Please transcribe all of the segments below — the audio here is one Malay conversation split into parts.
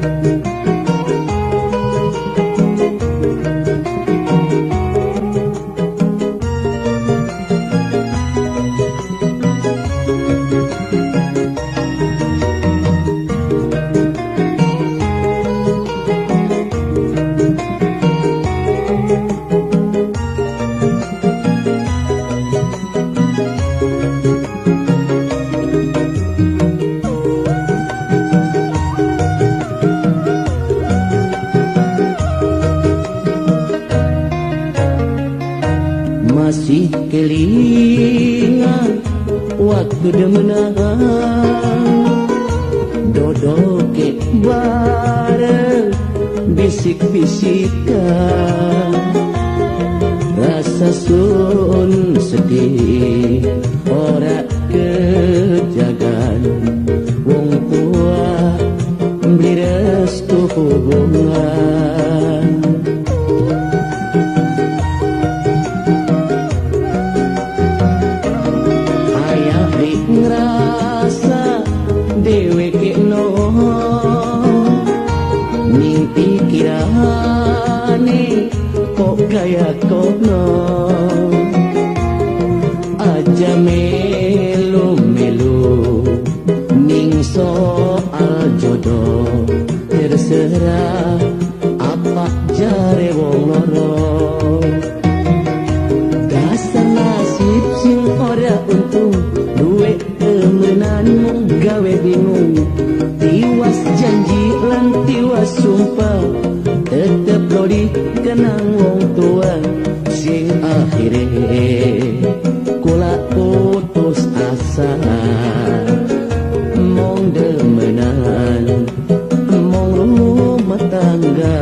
Música masih kelingan waktu demenang dodoke bareng bisik-bisikan. Rasa sun sedih. at Gold tetep lo kenang wong tua sing akhire kula putus asa. Mong demenan mong rumah tangga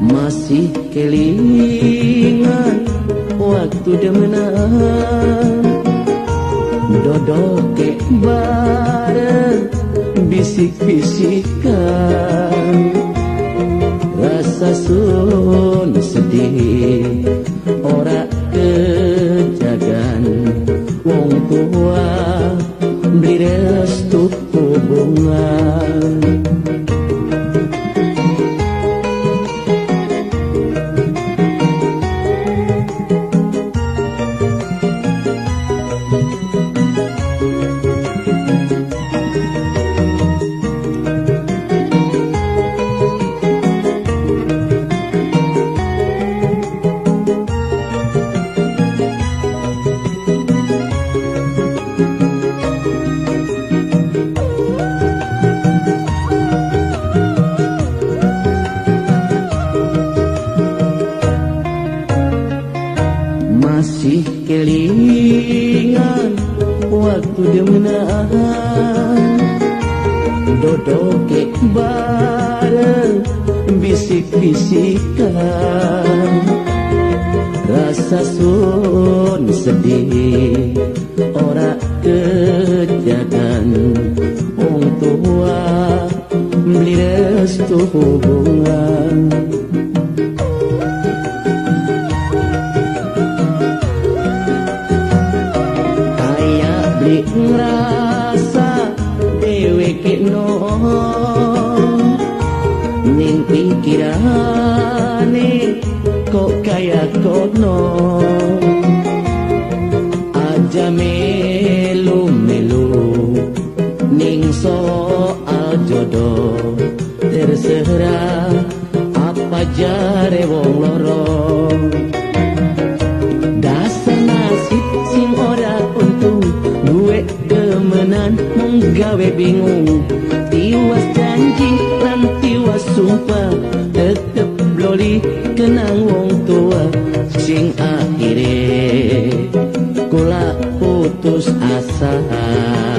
masih kelingan waktu demenan. Dodok ke bareng bisik-bisikan rasa sun sedih. Ora kejagan wong tua beli restu hubungan waktu dia menahan dodok bareng bisik-bisikan. Rasa sun sedih ora kejagan. Wong tua beli restu pikirane kok kaya kono. Aja melu melu ning soal jodoh terserah apa jare wong lorong dasar nasib sing ora untung duwe demenan mung gawe bingung. Tiwas janji nanti was sumpah tetep loli kenang wong tua. Sing akhire kula putus asa.